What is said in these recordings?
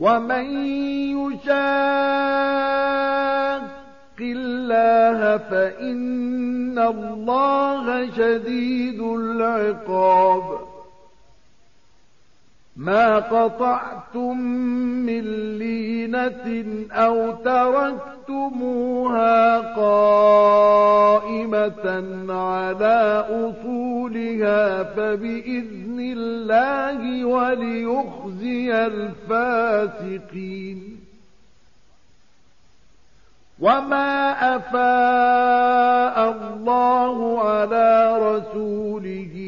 ومن يشاق الله فإن الله شديد العقاب ما قطعتم من لينة أو تركتموها قائمة على أصولها فبإذن الله وليخزي الفاسقين وما أفاء الله على رسوله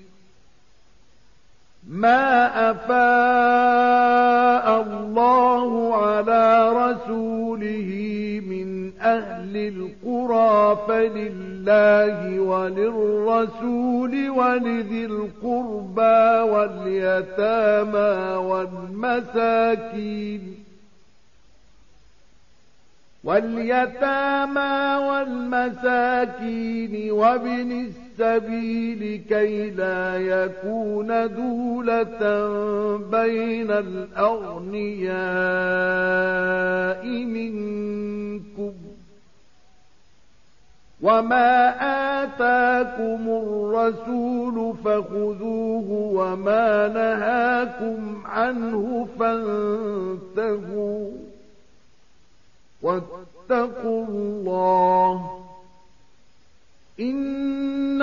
ما أفاء الله على رسوله من أهل القرى فلله وللرسول ولذي القربى واليتامى والمساكين واليتامى والمساكين وابن السبيل كي لا يكون دولة بين الأغنياء منكم. وما آتاكم الرسول فخذوه وما نهاكم عنه فانتهوا. واتقوا الله إن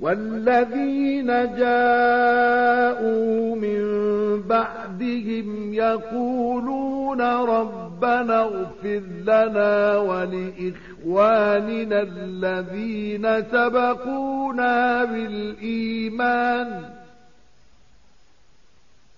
والذين جاءوا من بعدهم يقولون ربنا اغفر لنا ولإخواننا الذين سبقونا بالإيمان.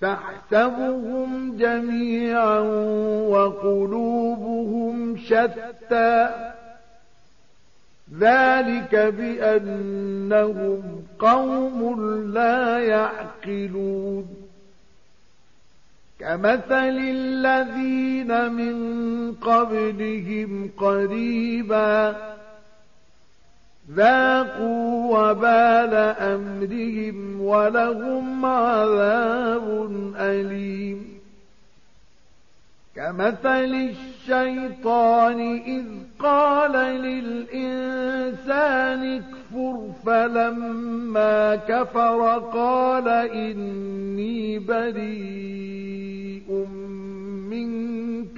تحسبهم جميعا وقلوبهم شتى. ذلك بأنهم قوم لا يعقلون. كمثل الذين من قبلهم قريبا ذاقوا وبال أمرهم ولهم عذاب أليم. كمثل الشيطان إذ قال للإنسان اكفر فلما كفر قال إني بريء منك.